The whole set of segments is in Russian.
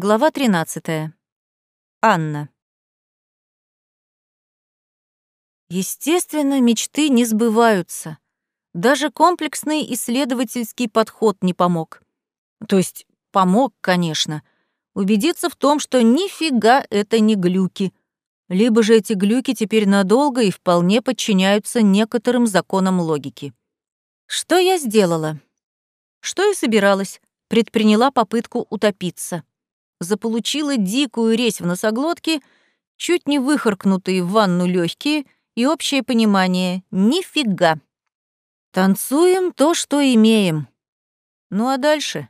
Глава 13. Анна. Естественно, мечты не сбываются. Даже комплексный исследовательский подход не помог. То есть помог, конечно. Убедиться в том, что нифига это не глюки. Либо же эти глюки теперь надолго и вполне подчиняются некоторым законам логики. Что я сделала? Что и собиралась. Предприняла попытку утопиться заполучила дикую резь в носоглотке, чуть не выхаркнутые в ванну легкие и общее понимание — нифига. Танцуем то, что имеем. Ну а дальше,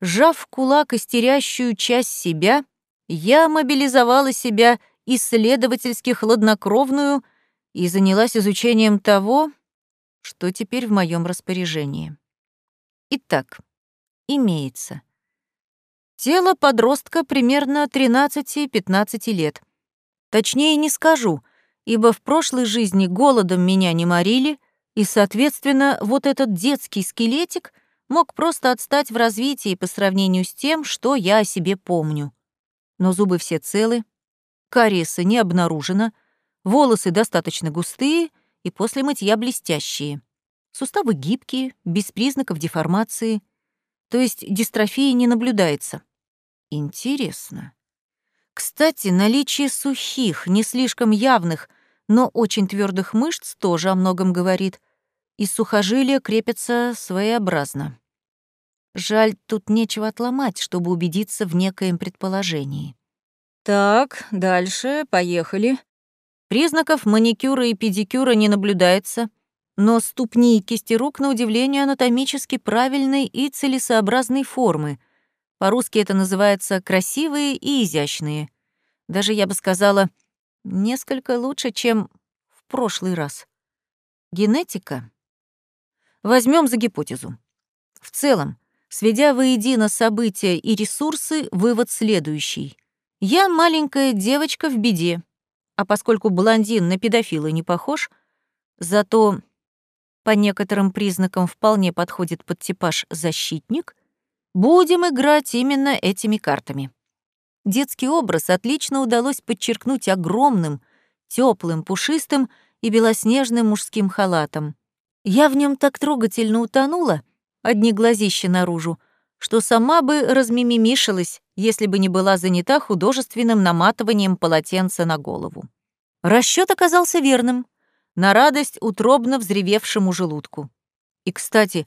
сжав в кулак истерящую часть себя, я мобилизовала себя исследовательски хладнокровную и занялась изучением того, что теперь в моем распоряжении. Итак, имеется. Тело подростка примерно 13-15 лет. Точнее не скажу, ибо в прошлой жизни голодом меня не морили, и, соответственно, вот этот детский скелетик мог просто отстать в развитии по сравнению с тем, что я о себе помню. Но зубы все целы, кариеса не обнаружено, волосы достаточно густые и после мытья блестящие. Суставы гибкие, без признаков деформации, то есть дистрофии не наблюдается. Интересно. Кстати, наличие сухих, не слишком явных, но очень твердых мышц тоже о многом говорит, и сухожилия крепятся своеобразно. Жаль, тут нечего отломать, чтобы убедиться в некоем предположении. Так, дальше, поехали. Признаков маникюра и педикюра не наблюдается, но ступни и кисти рук, на удивление, анатомически правильной и целесообразной формы — по-русски это называется «красивые и изящные». Даже, я бы сказала, несколько лучше, чем в прошлый раз. Генетика? Возьмем за гипотезу. В целом, сведя воедино события и ресурсы, вывод следующий. Я маленькая девочка в беде, а поскольку блондин на педофила не похож, зато по некоторым признакам вполне подходит под типаж «защитник», Будем играть именно этими картами. Детский образ отлично удалось подчеркнуть огромным, теплым, пушистым и белоснежным мужским халатом. Я в нем так трогательно утонула, одни глазища наружу, что сама бы размимимишилась, если бы не была занята художественным наматыванием полотенца на голову. Расчет оказался верным, на радость утробно взревевшему желудку. И, кстати,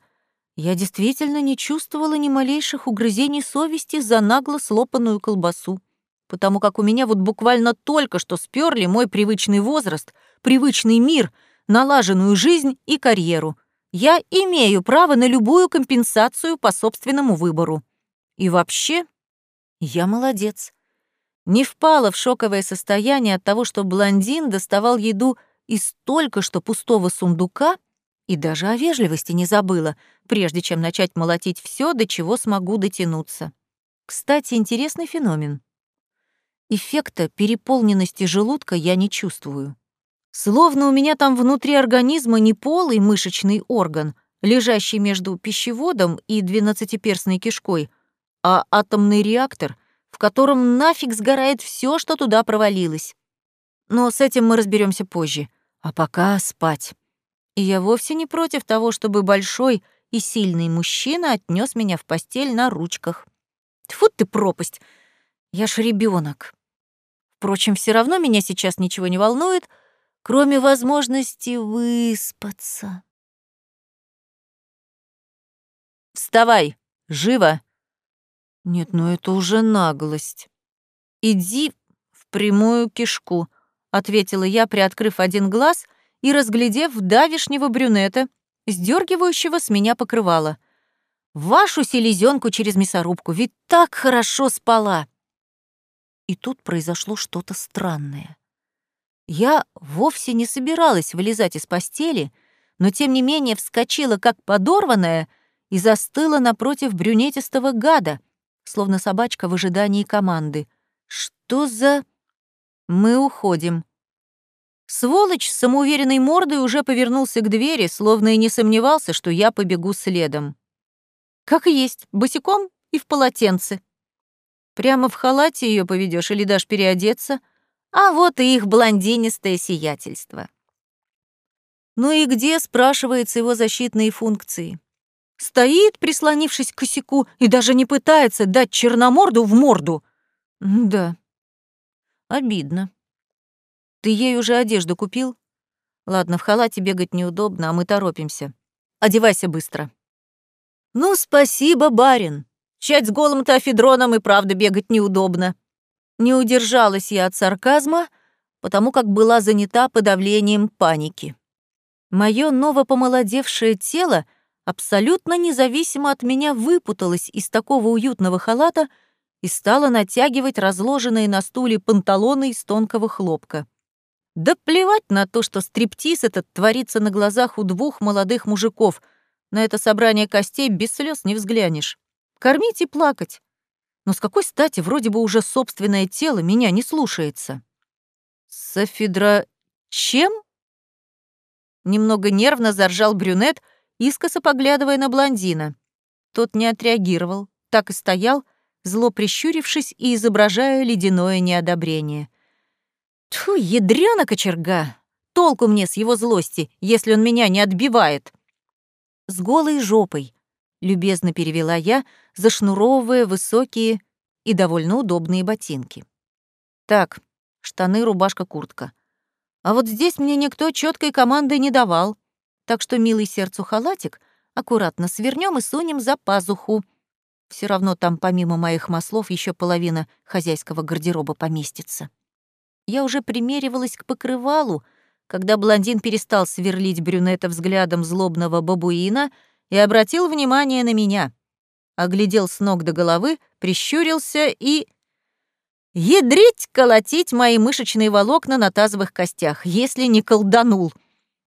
я действительно не чувствовала ни малейших угрызений совести за нагло слопанную колбасу, потому как у меня вот буквально только что сперли мой привычный возраст, привычный мир, налаженную жизнь и карьеру. Я имею право на любую компенсацию по собственному выбору. И вообще, я молодец. Не впала в шоковое состояние от того, что блондин доставал еду из только что пустого сундука — и даже о вежливости не забыла, прежде чем начать молотить все, до чего смогу дотянуться. Кстати, интересный феномен. Эффекта переполненности желудка я не чувствую. Словно у меня там внутри организма не полый мышечный орган, лежащий между пищеводом и двенадцатиперстной кишкой, а атомный реактор, в котором нафиг сгорает все, что туда провалилось. Но с этим мы разберемся позже. А пока спать. И я вовсе не против того, чтобы большой и сильный мужчина отнес меня в постель на ручках. Тьфу ты пропасть! Я ж ребенок. Впрочем, все равно меня сейчас ничего не волнует, кроме возможности выспаться. «Вставай! Живо!» «Нет, ну это уже наглость. Иди в прямую кишку», — ответила я, приоткрыв один глаз — и разглядев давишнего брюнета, сдергивающего с меня покрывало. «Вашу селезенку через мясорубку, ведь так хорошо спала!» И тут произошло что-то странное. Я вовсе не собиралась вылезать из постели, но тем не менее вскочила как подорванная и застыла напротив брюнетистого гада, словно собачка в ожидании команды. «Что за...» «Мы уходим», Сволочь с самоуверенной мордой уже повернулся к двери, словно и не сомневался, что я побегу следом. Как и есть, босиком и в полотенце. Прямо в халате ее поведешь или дашь переодеться? А вот и их блондинистое сиятельство. Ну и где, спрашивается, его защитные функции? Стоит, прислонившись к косяку, и даже не пытается дать черноморду в морду. Да. Обидно. Ты ей уже одежду купил? Ладно, в халате бегать неудобно, а мы торопимся. Одевайся быстро. Ну, спасибо, барин. Чать с голым-то афедроном и правда бегать неудобно. Не удержалась я от сарказма, потому как была занята подавлением паники. Моё новопомолодевшее тело абсолютно независимо от меня выпуталось из такого уютного халата и стало натягивать разложенные на стуле панталоны из тонкого хлопка. Да плевать на то, что стриптиз этот творится на глазах у двух молодых мужиков. На это собрание костей без слез не взглянешь. Кормить и плакать. Но с какой стати вроде бы уже собственное тело меня не слушается? Софидра... чем? Немного нервно заржал брюнет, искоса поглядывая на блондина. Тот не отреагировал, так и стоял, зло прищурившись и изображая ледяное неодобрение. Тьфу, ядрёна кочерга! Толку мне с его злости, если он меня не отбивает. С голой жопой, любезно перевела я, зашнуровывая высокие и довольно удобные ботинки. Так, штаны, рубашка, куртка. А вот здесь мне никто четкой команды не давал, так что милый сердцу халатик аккуратно свернем и сунем за пазуху. Все равно там помимо моих маслов еще половина хозяйского гардероба поместится. Я уже примеривалась к покрывалу, когда блондин перестал сверлить брюнета взглядом злобного бабуина и обратил внимание на меня. Оглядел с ног до головы, прищурился и... Ядрить, колотить мои мышечные волокна на тазовых костях, если не колданул.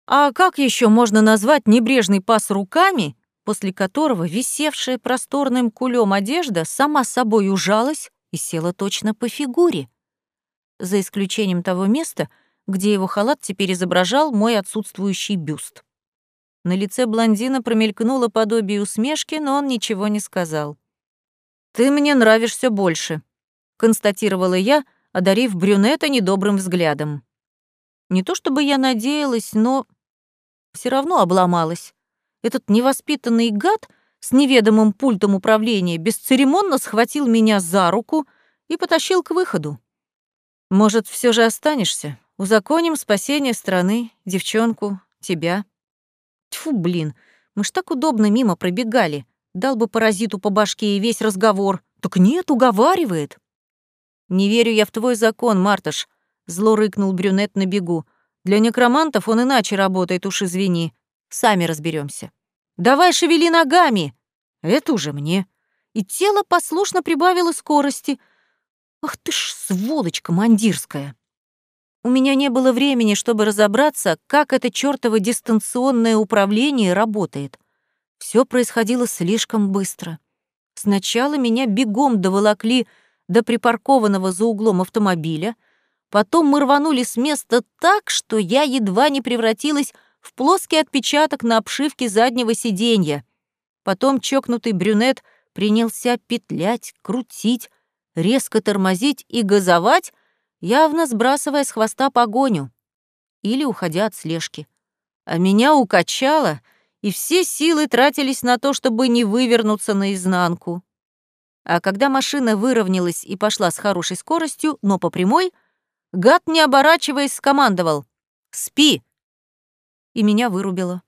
А как еще можно назвать небрежный пас руками, после которого висевшая просторным кулем одежда сама собой ужалась и села точно по фигуре? За исключением того места, где его халат теперь изображал мой отсутствующий бюст. На лице блондина промелькнуло подобие усмешки, но он ничего не сказал. «Ты мне нравишься больше», — констатировала я, одарив брюнета недобрым взглядом. Не то чтобы я надеялась, но все равно обломалась. Этот невоспитанный гад с неведомым пультом управления бесцеремонно схватил меня за руку и потащил к выходу. «Может, все же останешься? Узаконим спасение страны, девчонку, тебя?» Тьфу, блин, мы ж так удобно мимо пробегали. Дал бы паразиту по башке и весь разговор. Так нет, уговаривает. Не верю я в твой закон, Мартыш, зло рыкнул брюнет на бегу. Для некромантов он иначе работает, уж извини. Сами разберемся. Давай шевели ногами. Это уже мне. И тело послушно прибавило скорости. Ах ты ж сволочь командирская. У меня не было времени, чтобы разобраться, как это чёртово дистанционное управление работает. Все происходило слишком быстро. Сначала меня бегом доволокли до припаркованного за углом автомобиля, потом мы рванули с места так, что я едва не превратилась в плоский отпечаток на обшивке заднего сиденья. Потом чокнутый брюнет принялся петлять, крутить, резко тормозить и газовать, явно сбрасывая с хвоста погоню или уходя от слежки. А меня укачало, и все силы тратились на то, чтобы не вывернуться наизнанку. А когда машина выровнялась и пошла с хорошей скоростью, но по прямой, гад, не оборачиваясь, скомандовал «Спи!» и меня вырубило.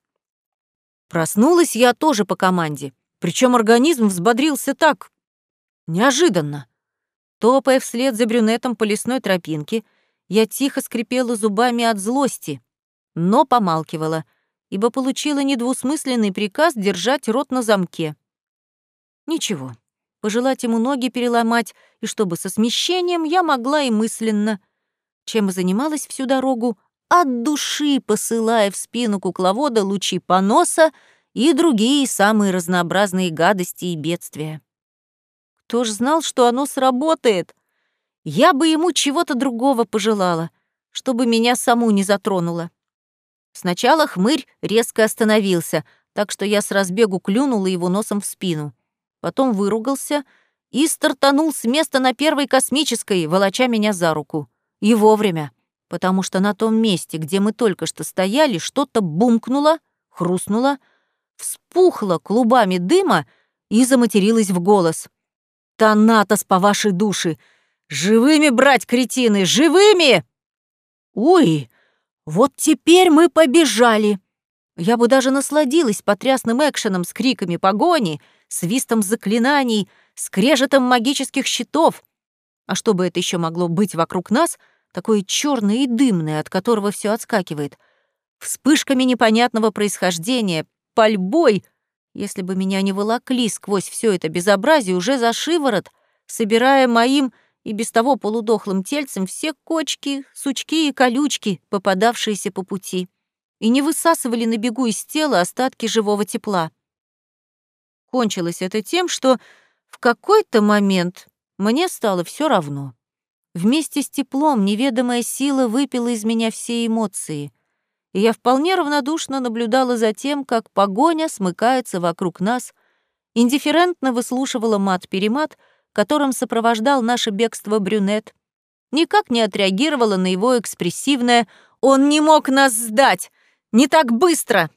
Проснулась я тоже по команде, причем организм взбодрился так неожиданно. Топая вслед за брюнетом по лесной тропинке, я тихо скрипела зубами от злости, но помалкивала, ибо получила недвусмысленный приказ держать рот на замке. Ничего, пожелать ему ноги переломать, и чтобы со смещением я могла и мысленно. Чем и занималась всю дорогу, от души посылая в спину кукловода лучи поноса и другие самые разнообразные гадости и бедствия. Кто ж знал, что оно сработает? Я бы ему чего-то другого пожелала, чтобы меня саму не затронуло. Сначала хмырь резко остановился, так что я с разбегу клюнула его носом в спину. Потом выругался и стартанул с места на первой космической, волоча меня за руку. И вовремя, потому что на том месте, где мы только что стояли, что-то бумкнуло, хрустнуло, вспухло клубами дыма и заматерилось в голос. «Танатос по вашей душе! Живыми брать, кретины, живыми!» «Ой, вот теперь мы побежали!» Я бы даже насладилась потрясным экшеном с криками погони, свистом заклинаний, скрежетом магических щитов. А что бы это еще могло быть вокруг нас, такое черное и дымное, от которого все отскакивает? Вспышками непонятного происхождения, пальбой, если бы меня не волокли сквозь все это безобразие уже за шиворот, собирая моим и без того полудохлым тельцем все кочки, сучки и колючки, попадавшиеся по пути и не высасывали на бегу из тела остатки живого тепла. Кончилось это тем, что в какой-то момент мне стало все равно. Вместе с теплом неведомая сила выпила из меня все эмоции, и я вполне равнодушно наблюдала за тем, как погоня смыкается вокруг нас, индифферентно выслушивала мат-перемат, которым сопровождал наше бегство брюнет, никак не отреагировала на его экспрессивное «Он не мог нас сдать! Не так быстро!»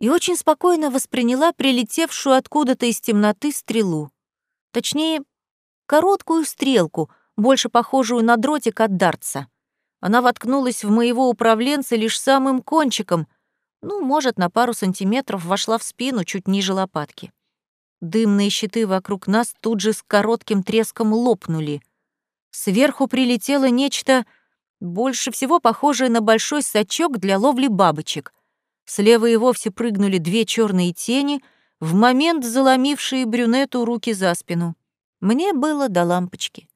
И очень спокойно восприняла прилетевшую откуда-то из темноты стрелу. Точнее, короткую стрелку, больше похожую на дротик от дартса. Она воткнулась в моего управленца лишь самым кончиком, ну, может, на пару сантиметров вошла в спину чуть ниже лопатки. Дымные щиты вокруг нас тут же с коротким треском лопнули. Сверху прилетело нечто больше всего похожее на большой сачок для ловли бабочек. Слева и вовсе прыгнули две черные тени, в момент заломившие брюнету руки за спину. Мне было до лампочки.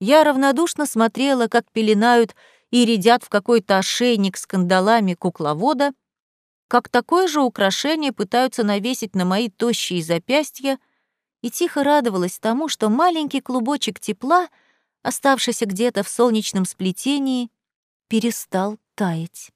Я равнодушно смотрела, как пеленают и рядят в какой-то ошейник с кандалами кукловода, как такое же украшение пытаются навесить на мои тощие запястья, и тихо радовалась тому, что маленький клубочек тепла — оставшийся где-то в солнечном сплетении, перестал таять.